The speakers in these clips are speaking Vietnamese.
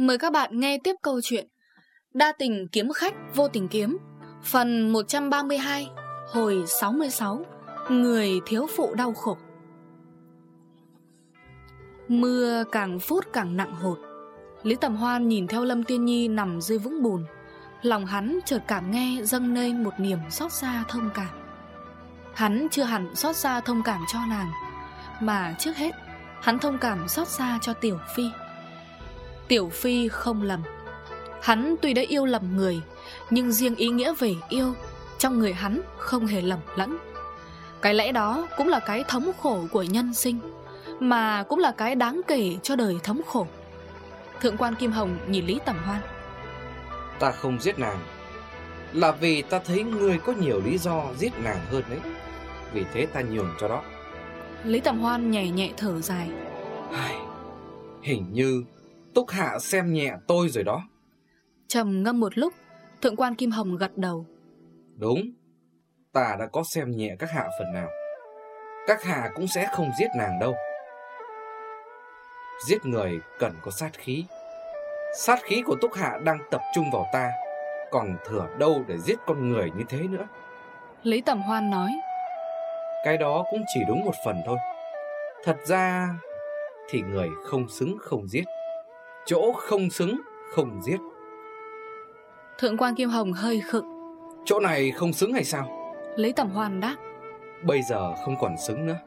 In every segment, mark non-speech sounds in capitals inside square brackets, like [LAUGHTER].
Mời các bạn nghe tiếp câu chuyện Đa tình kiếm khách, vô tình kiếm. Phần 132 Hồi 66 Người thiếu phụ đau khổ. Mưa càng phút càng nặng hột. Lý Tầm Hoan nhìn theo Lâm Tiên Nhi nằm dưới vũng bùn. Lòng hắn chợt cảm nghe dâng lên một niềm xót xa thông cảm. Hắn chưa hẳn xót xa thông cảm cho nàng, Mà trước hết, Hắn thông cảm xót xa cho Tiểu Phi Tiểu Phi không lầm. Hắn tuy đã yêu lầm người Nhưng riêng ý nghĩa về yêu Trong người hắn không hề lầm lẫn. Cái lẽ đó cũng là cái thống khổ của nhân sinh Mà cũng là cái đáng kể cho đời thống khổ. Thượng quan Kim Hồng nhìn Lý Tầm Hoan. Ta không giết nàng Là vì ta thấy ngươi có nhiều lý do giết nàng hơn đấy. Vì thế ta nhường cho đó. Lý Tầm Hoan nhẹ nhẹ thở dài. Hình như Túc Hạ xem nhẹ tôi rồi đó. Trầm ngâm một lúc Thượng quan Kim Hồng gật đầu. Đúng Ta đã có xem nhẹ các hạ phần nào. Các hạ cũng sẽ không giết nàng đâu. Giết người cần có sát khí. Sát khí của Túc Hạ đang tập trung vào ta Còn thừa đâu để giết con người như thế nữa? Lý Tầm Hoan nói. Cái đó cũng chỉ đúng một phần thôi. Thật ra Thì người không xứng không giết Chỗ không xứng không giết. Thượng quan Kim Hồng hơi khựng. Chỗ này không xứng hay sao? Lý Tầm Hoan đáp Bây giờ không còn xứng nữa.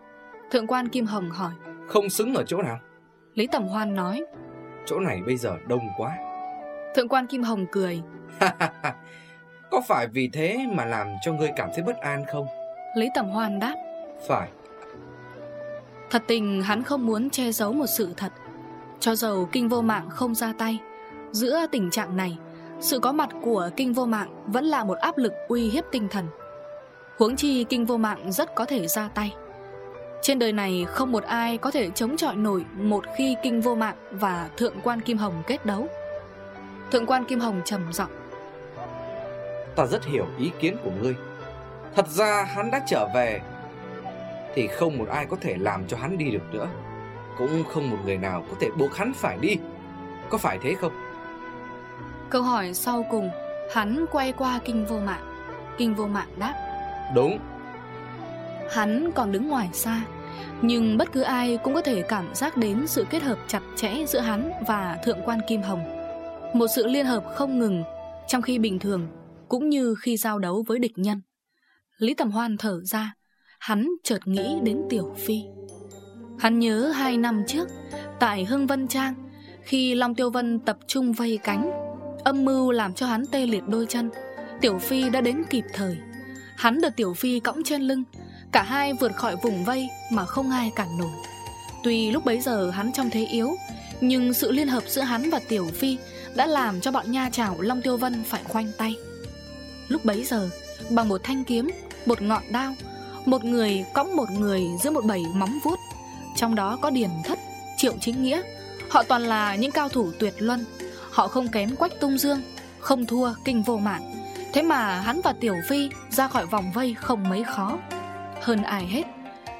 Thượng quan Kim Hồng hỏi. Không xứng ở chỗ nào? Lý Tầm Hoan nói. Chỗ này bây giờ đông quá. Thượng quan Kim Hồng cười. Có phải vì thế mà làm cho ngươi cảm thấy bất an không? Lý Tầm Hoan đáp. Phải. Thật tình hắn không muốn che giấu một sự thật cho dầu kinh vô mạng không ra tay. Giữa tình trạng này, Sự có mặt của kinh vô mạng Vẫn là một áp lực uy hiếp tinh thần. Huống chi kinh vô mạng rất có thể ra tay. Trên đời này không một ai có thể chống chọi nổi Một khi kinh vô mạng và thượng quan Kim Hồng kết đấu. Thượng quan Kim Hồng trầm giọng, Ta rất hiểu ý kiến của ngươi. Thật ra hắn đã trở về, Thì không một ai có thể làm cho hắn đi được nữa. Cũng không một người nào có thể buộc hắn phải đi. Có phải thế không? Câu hỏi sau cùng Hắn quay qua kinh vô mạng. Kinh vô mạng đáp. Đúng. Hắn còn đứng ngoài xa Nhưng bất cứ ai cũng có thể cảm giác đến sự kết hợp chặt chẽ giữa hắn và Thượng quan Kim Hồng. Một sự liên hợp không ngừng Trong khi bình thường Cũng như khi giao đấu với địch nhân. Lý Tầm Hoan thở ra Hắn chợt nghĩ đến Tiểu Phi Hắn nhớ hai năm trước, Tại Hưng Vân Trang, Khi Long Tiêu Vân tập trung vây cánh, Âm mưu làm cho hắn tê liệt đôi chân, Tiểu Phi đã đến kịp thời. Hắn được Tiểu Phi cõng trên lưng, Cả hai vượt khỏi vùng vây Mà không ai cản nổi. Tuy lúc bấy giờ hắn trong thế yếu, Nhưng sự liên hợp giữa hắn và Tiểu Phi Đã làm cho bọn nha chảo Long Tiêu Vân phải khoanh tay. Lúc bấy giờ, Bằng một thanh kiếm, Một ngọn đao, Một người cõng một người giữa một bầy móng vuốt trong đó có Điền Thất, Triệu Chính Nghĩa. Họ toàn là những cao thủ tuyệt luân. Họ không kém Quách Tung Dương, Không thua Kinh Vô mạn Thế mà hắn và Tiểu Phi ra khỏi vòng vây không mấy khó. Hơn ai hết,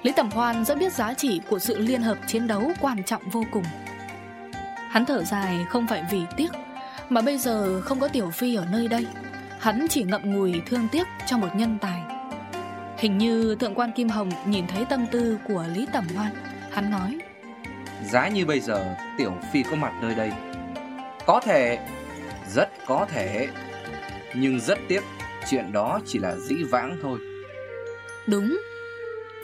Lý Tầm Hoan rất biết giá trị của sự liên hợp chiến đấu quan trọng vô cùng. Hắn thở dài không phải vì tiếc, Mà bây giờ không có Tiểu Phi ở nơi đây. Hắn chỉ ngậm ngùi thương tiếc cho một nhân tài. Hình như Thượng quan Kim Hồng nhìn thấy tâm tư của Lý Tầm Hoan. Hắn nói. Giá như bây giờ Tiểu Phi có mặt nơi đây. Có thể Rất có thể. Nhưng rất tiếc Chuyện đó chỉ là dĩ vãng thôi. Đúng.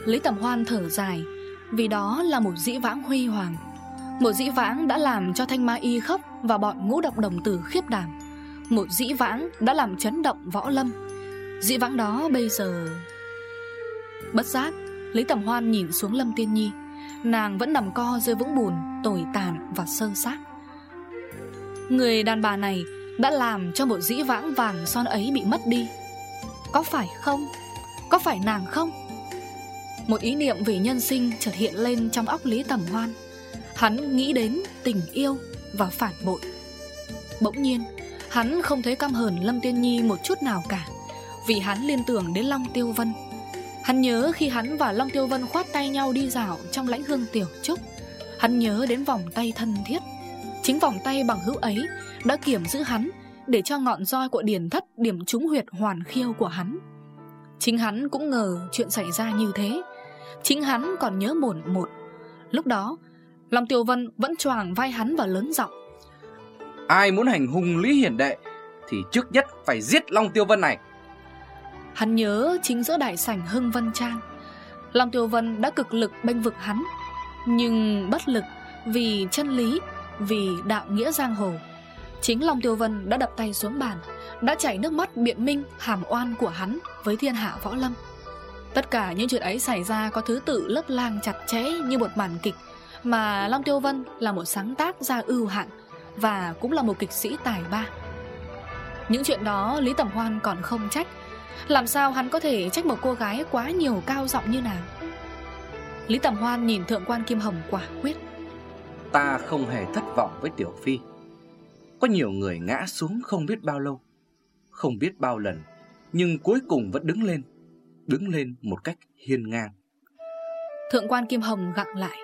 Lý Tầm Hoan thở dài. Vì đó là một dĩ vãng huy hoàng. Một dĩ vãng đã làm cho Thanh Ma Y khóc Và bọn ngũ độc đồng tử khiếp đảm. Một dĩ vãng đã làm chấn động võ lâm. Dĩ vãng đó bây giờ Bất giác Lý Tầm Hoan nhìn xuống Lâm Tiên Nhi Nàng vẫn nằm co dưới vũng bùn, Tồi tàn và sơ xác. Người đàn bà này Đã làm cho một dĩ vãng vàng son ấy bị mất đi. Có phải không? Có phải nàng không? Một ý niệm về nhân sinh chợt hiện lên trong óc Lý Tầm Hoan. Hắn nghĩ đến tình yêu và phản bội. Bỗng nhiên, Hắn không thấy căm hờn Lâm Tiên Nhi một chút nào cả, Vì hắn liên tưởng đến Long Tiêu Vân. Hắn nhớ khi hắn và Long Tiêu Vân khoát tay nhau đi dạo trong lãnh hương tiểu trúc. Hắn nhớ đến vòng tay thân thiết. Chính vòng tay bằng hữu ấy Đã kiểm giữ hắn Để cho ngọn roi của điển thất điểm trúng huyệt hoàn khiêu của hắn. Chính hắn cũng ngờ chuyện xảy ra như thế. Chính hắn còn nhớ mồn một. Lúc đó, Long Tiêu Vân vẫn choàng vai hắn và lớn giọng. Ai muốn hành hung Lý Hiển Đệ Thì trước nhất phải giết Long Tiêu Vân này. Hắn nhớ chính giữa đại sảnh Hưng Vân Trang. Long Tiêu Vân đã cực lực bênh vực hắn, Nhưng bất lực vì chân lý, Vì đạo nghĩa giang hồ. Chính Long Tiêu Vân đã đập tay xuống bàn, Đã chảy nước mắt biện minh, hàm oan của hắn Với thiên hạ võ lâm. Tất cả những chuyện ấy xảy ra có thứ tự lớp lang chặt chẽ như một màn kịch, Mà Long Tiêu Vân là một sáng tác gia ưu hạng Và cũng là một kịch sĩ tài ba. Những chuyện đó Lý Tẩm Hoan còn không trách làm sao hắn có thể trách một cô gái quá nhiều cao giọng như nàng? Lý Tẩm Hoan nhìn Thượng quan Kim Hồng quả quyết. Ta không hề thất vọng với Tiểu Phi. Có nhiều người ngã xuống không biết bao lâu Không biết bao lần Nhưng cuối cùng vẫn đứng lên Đứng lên một cách hiên ngang. Thượng quan Kim Hồng gặng lại.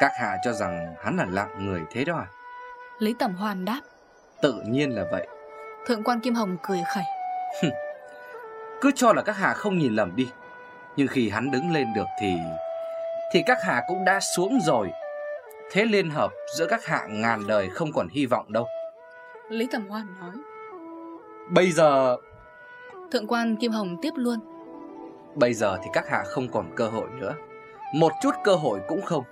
Các hạ cho rằng hắn là lạng người thế đó à? Lý Tẩm Hoan đáp. Tự nhiên là vậy. Thượng quan Kim Hồng cười khẩy Cứ cho là các hạ không nhìn lầm đi. Nhưng khi hắn đứng lên được thì Thì các hạ cũng đã xuống rồi. Thế liên hợp giữa các hạ ngàn đời không còn hy vọng đâu. Lý Tẩm Hoan nói Bây giờ Thượng quan Kim Hồng tiếp luôn. Bây giờ thì các hạ không còn cơ hội nữa. Một chút cơ hội cũng không.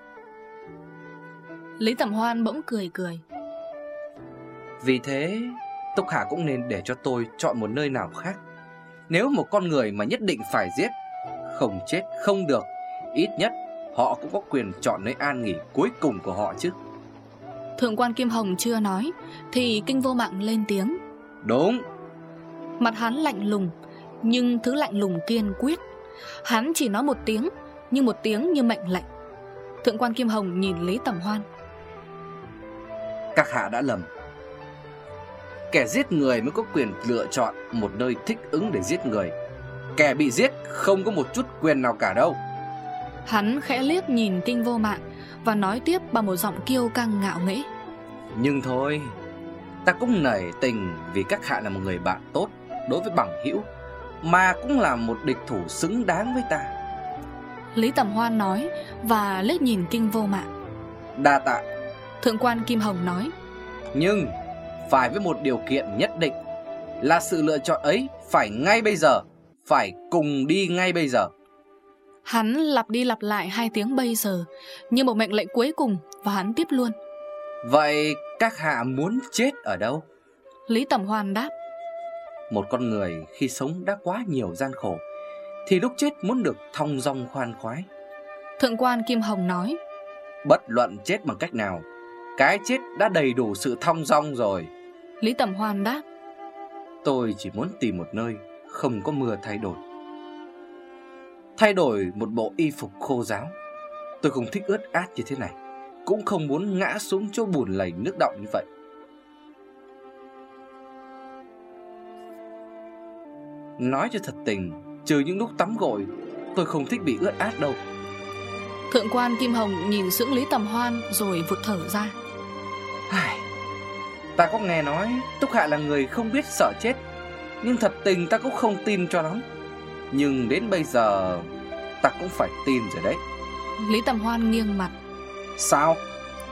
Lý Tẩm Hoan bỗng cười cười. Vì thế Túc Hà cũng nên để cho tôi chọn một nơi nào khác Nếu một con người mà nhất định phải giết Không chết không được Ít nhất họ cũng có quyền chọn nơi an nghỉ cuối cùng của họ chứ. Thượng quan Kim Hồng chưa nói Thì kinh vô mạng lên tiếng. Đúng. Mặt hắn lạnh lùng Nhưng thứ lạnh lùng kiên quyết. Hắn chỉ nói một tiếng Nhưng một tiếng như mệnh lệnh. Thượng quan Kim Hồng nhìn Lý Tẩm Hoan. Các hạ đã lầm Kẻ giết người mới có quyền lựa chọn Một nơi thích ứng để giết người. Kẻ bị giết không có một chút quyền nào cả đâu. Hắn khẽ liếc nhìn kinh vô mạng Và nói tiếp bằng một giọng kiêu căng ngạo nghễ. Nhưng thôi Ta cũng nảy tình vì các hạ là một người bạn tốt Đối với bằng hữu Mà cũng là một địch thủ xứng đáng với ta. Lý Tẩm Hoan nói Và liếc nhìn kinh vô mạng. Đa tạ. Thượng quan Kim Hồng nói Nhưng phải với một điều kiện nhất định Là sự lựa chọn ấy phải ngay bây giờ Phải cùng đi ngay bây giờ. Hắn lặp đi lặp lại hai tiếng bây giờ Như một mệnh lệnh cuối cùng Và hắn tiếp luôn. Vậy các hạ muốn chết ở đâu? Lý Tẩm Hoan đáp. Một con người khi sống đã quá nhiều gian khổ Thì lúc chết muốn được thong dong khoan khoái. Thượng quan Kim Hồng nói. Bất luận chết bằng cách nào Cái chết đã đầy đủ sự thong dong rồi Lý Tẩm Hoan đáp. Tôi chỉ muốn tìm một nơi Không có mưa thay đổi. Thay đổi một bộ y phục khô ráo. Tôi không thích ướt át như thế này. Cũng không muốn ngã xuống chỗ bùn lầy nước động như vậy. Nói cho thật tình Trừ những lúc tắm gội Tôi không thích bị ướt át đâu. Thượng quan Kim Hồng nhìn sững Lý Tầm Hoan Rồi vụt thở ra. Ai... Ta có nghe nói Túc Hạ là người không biết sợ chết Nhưng thật tình ta cũng không tin cho lắm. Nhưng đến bây giờ Ta cũng phải tin rồi đấy. Lý Tầm Hoan nghiêng mặt. Sao?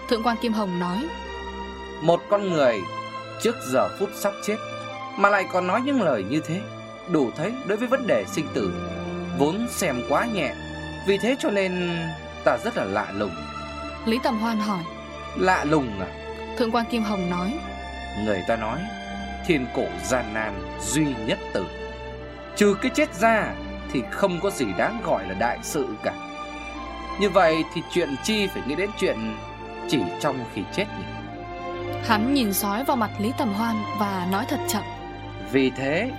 Thượng quan Kim Hồng nói. Một con người Trước giờ phút sắp chết Mà lại còn nói những lời như thế Đủ thấy đối với vấn đề sinh tử Vốn xem quá nhẹ. Vì thế cho nên Ta rất là lạ lùng. Lý Tầm Hoan hỏi. Lạ lùng à? Thượng quan Kim Hồng nói Người ta nói Thiên cổ gian nan duy nhất tử. Trừ cái chết ra Thì không có gì đáng gọi là đại sự cả. Như vậy thì chuyện chi phải nghĩ đến chuyện Chỉ trong khi chết nhỉ? Hắn nhìn sói vào mặt Lý Tầm Hoan Và nói thật chậm. Vì thế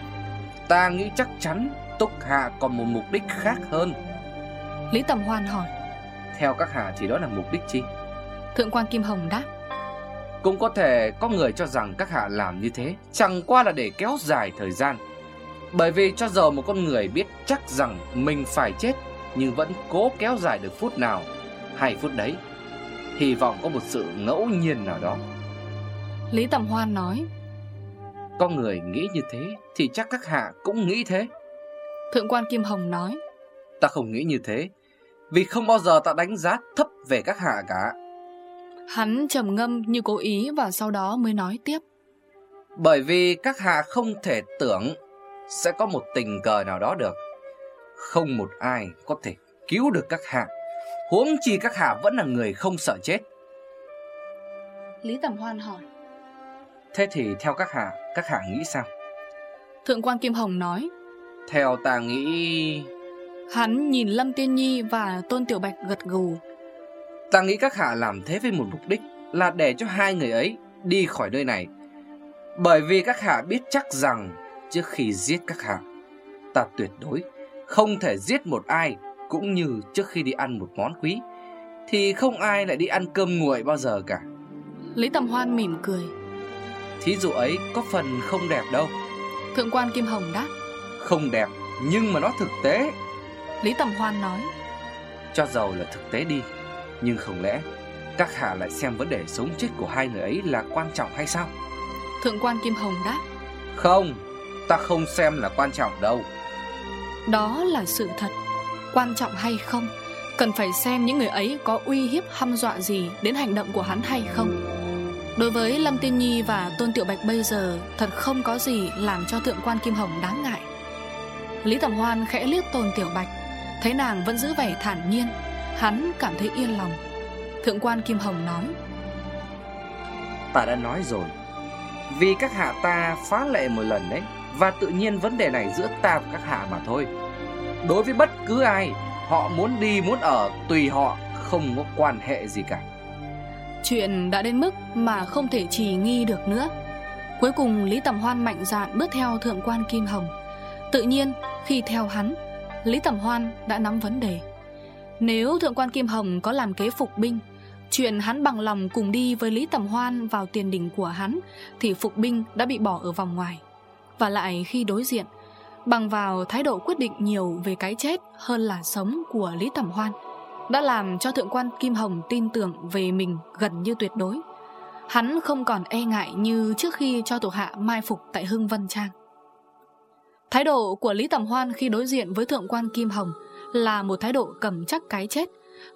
Ta nghĩ chắc chắn Túc Hạ còn một mục đích khác hơn. Lý Tầm Hoan hỏi. Theo các hạ thì đó là mục đích chi? Thượng quan Kim Hồng đáp Cũng có thể có người cho rằng các hạ làm như thế. Chẳng qua là để kéo dài thời gian. Bởi vì cho giờ một con người biết chắc rằng mình phải chết Nhưng vẫn cố kéo dài được phút nào Hay phút đấy. Hy vọng có một sự ngẫu nhiên nào đó. Lý Tầm Hoan nói Có người nghĩ như thế Thì chắc các hạ cũng nghĩ thế. Thượng quan Kim Hồng nói Ta không nghĩ như thế Vì không bao giờ ta đánh giá thấp về các hạ cả Hắn trầm ngâm như cố ý và sau đó mới nói tiếp. Bởi vì các hạ không thể tưởng Sẽ có một tình cờ nào đó được. Không một ai có thể cứu được các hạ. Huống chi các hạ vẫn là người không sợ chết. Lý Tầm Hoan hỏi. Thế thì theo các hạ, các hạ nghĩ sao? Thượng quan Kim Hồng nói. Theo ta nghĩ... Hắn nhìn Lâm Tiên Nhi và Tôn Tiểu Bạch gật gù Ta nghĩ các hạ làm thế với một mục đích Là để cho hai người ấy đi khỏi nơi này. Bởi vì các hạ biết chắc rằng Trước khi giết các hạ Ta tuyệt đối không thể giết một ai Cũng như trước khi đi ăn một món quý Thì không ai lại đi ăn cơm nguội bao giờ cả. Lý Tầm Hoan mỉm cười. Thí dụ ấy có phần không đẹp đâu. Thượng quan Kim Hồng đáp. Không đẹp nhưng mà nó thực tế. Lý Tầm Hoan nói. Cho dầu là thực tế đi Nhưng không lẽ Các hạ lại xem vấn đề sống chết của hai người ấy là quan trọng hay sao? Thượng quan Kim Hồng đáp. Không Ta không xem là quan trọng đâu. Đó là sự thật. Quan trọng hay không? Cần phải xem những người ấy có uy hiếp hăm dọa gì Đến hành động của hắn hay không? Đối với Lâm Tiên Nhi và Tôn Tiểu Bạch bây giờ Thật không có gì làm cho Thượng quan Kim Hồng đáng ngại. Lý Tầm Hoan khẽ liếc Tôn Tiểu Bạch. Thấy nàng vẫn giữ vẻ thản nhiên Hắn cảm thấy yên lòng. Thượng quan Kim Hồng nói Ta đã nói rồi. Vì các hạ ta phá lệ một lần đấy Và tự nhiên vấn đề này giữa ta và các hạ mà thôi. Đối với bất cứ ai Họ muốn đi muốn ở Tùy họ không có quan hệ gì cả. Chuyện đã đến mức mà không thể trì nghi được nữa. Cuối cùng Lý Tầm Hoan mạnh dạn bước theo Thượng quan Kim Hồng. Tự nhiên khi theo hắn Lý Tầm Hoan đã nắm vấn đề nếu Thượng quan Kim Hồng có làm kế phục binh, Chuyện hắn bằng lòng cùng đi với Lý Tầm Hoan vào tiền đỉnh của hắn, Thì phục binh đã bị bỏ ở vòng ngoài. Và lại khi đối diện, Bằng vào thái độ quyết định nhiều về cái chết hơn là sống của Lý Tầm Hoan, Đã làm cho Thượng quan Kim Hồng tin tưởng về mình gần như tuyệt đối. Hắn không còn e ngại như trước khi cho tổ hạ mai phục tại Hưng Vân Trang. Thái độ của Lý Tầm Hoan khi đối diện với Thượng quan Kim Hồng là một thái độ cầm chắc cái chết,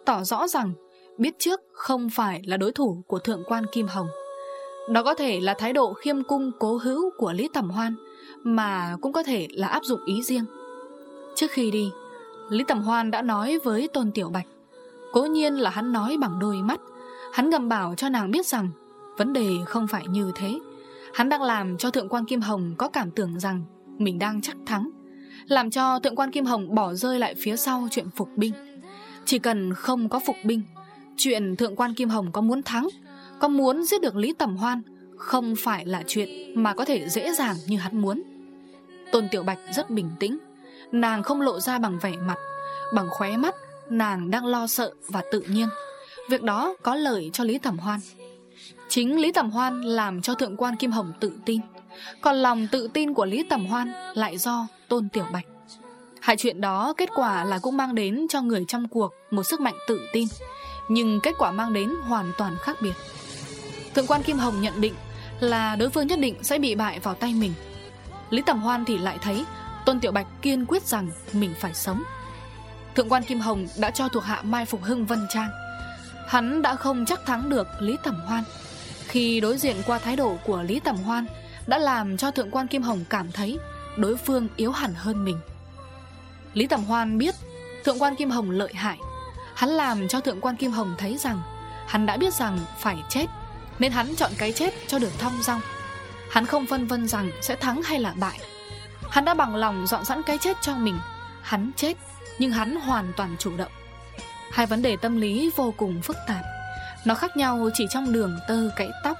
Tỏ rõ rằng biết trước không phải là đối thủ của Thượng quan Kim Hồng. Đó có thể là thái độ khiêm cung cố hữu của Lý Tẩm Hoan, Mà cũng có thể là áp dụng ý riêng. Trước khi đi, Lý Tẩm Hoan đã nói với Tôn Tiểu Bạch. Cố nhiên là hắn nói bằng đôi mắt. Hắn ngầm bảo cho nàng biết rằng Vấn đề không phải như thế. Hắn đang làm cho Thượng quan Kim Hồng có cảm tưởng rằng Mình đang chắc thắng. Làm cho Thượng quan Kim Hồng bỏ rơi lại phía sau chuyện phục binh. Chỉ cần không có phục binh, Chuyện Thượng quan Kim Hồng có muốn thắng, Có muốn giết được Lý Tầm Hoan, Không phải là chuyện mà có thể dễ dàng như hắn muốn. Tôn Tiểu Bạch rất bình tĩnh, Nàng không lộ ra bằng vẻ mặt, Bằng khóe mắt, Nàng đang lo sợ và tự nhiên. Việc đó có lợi cho Lý Tầm Hoan. Chính Lý Tầm Hoan làm cho Thượng quan Kim Hồng tự tin. Còn lòng tự tin của Lý Tầm Hoan lại do Tôn Tiểu Bạch. Hai chuyện đó kết quả là cũng mang đến cho người trong cuộc một sức mạnh tự tin, Nhưng kết quả mang đến hoàn toàn khác biệt. Thượng quan Kim Hồng nhận định là đối phương nhất định sẽ bị bại vào tay mình. Lý Tầm Hoan thì lại thấy Tôn Tiểu Bạch kiên quyết rằng mình phải sống. Thượng quan Kim Hồng đã cho thuộc hạ Mai Phục Hưng Vân Trang. Hắn đã không chắc thắng được Lý Tầm Hoan. Khi đối diện qua thái độ của Lý Tầm Hoan đã làm cho Thượng quan Kim Hồng cảm thấy Đối phương yếu hẳn hơn mình. Lý Tầm Hoan biết Thượng quan Kim Hồng lợi hại. Hắn làm cho Thượng quan Kim Hồng thấy rằng Hắn đã biết rằng phải chết, Nên hắn chọn cái chết cho được thong dong. Hắn không phân vân rằng sẽ thắng hay là bại. Hắn đã bằng lòng dọn sẵn cái chết cho mình. Hắn chết, Nhưng hắn hoàn toàn chủ động. Hai vấn đề tâm lý vô cùng phức tạp. Nó khác nhau chỉ trong đường tơ cãi tóc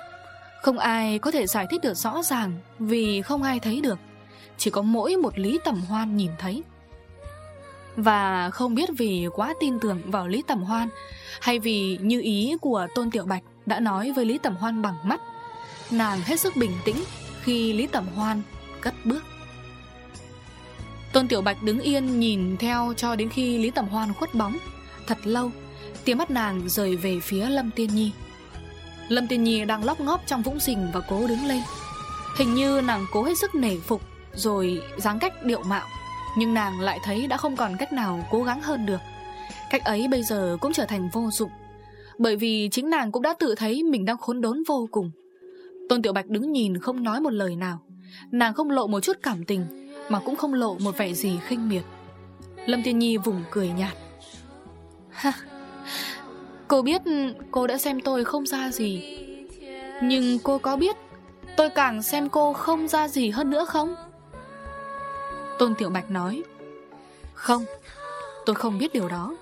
không ai có thể giải thích được rõ ràng Vì không ai thấy được. Chỉ có mỗi một Lý tẩm Hoan nhìn thấy. Và không biết vì quá tin tưởng vào Lý tẩm Hoan, Hay vì như ý của Tôn Tiểu Bạch Đã nói với Lý tẩm Hoan bằng mắt, Nàng hết sức bình tĩnh Khi Lý tẩm Hoan cất bước. Tôn Tiểu Bạch đứng yên nhìn theo cho đến khi Lý tẩm Hoan khuất bóng. Thật lâu Tiếng mắt nàng rời về phía Lâm Tiên Nhi. Lâm Tiên Nhi đang lóc ngóp trong vũng rình và cố đứng lên. Hình như nàng cố hết sức nể phục, Rồi dáng cách điệu mạo, Nhưng nàng lại thấy đã không còn cách nào cố gắng hơn được. Cách ấy bây giờ cũng trở thành vô dụng, Bởi vì chính nàng cũng đã tự thấy mình đang khốn đốn vô cùng. Tôn Tiểu Bạch đứng nhìn không nói một lời nào. Nàng không lộ một chút cảm tình, Mà cũng không lộ một vẻ gì khinh miệt. Lâm Tiên Nhi vùng cười nhạt. [LAUGHS] Ha Cô biết cô đã xem tôi không ra gì. Nhưng cô có biết Tôi càng xem cô không ra gì hơn nữa không? Tôn Tiểu Bạch nói, Không, Tôi không biết điều đó.